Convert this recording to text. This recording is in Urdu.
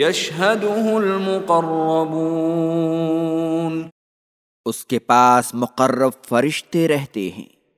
یشہدہ المقربون۔ اس کے پاس مقرب فرشتے رہتے ہیں۔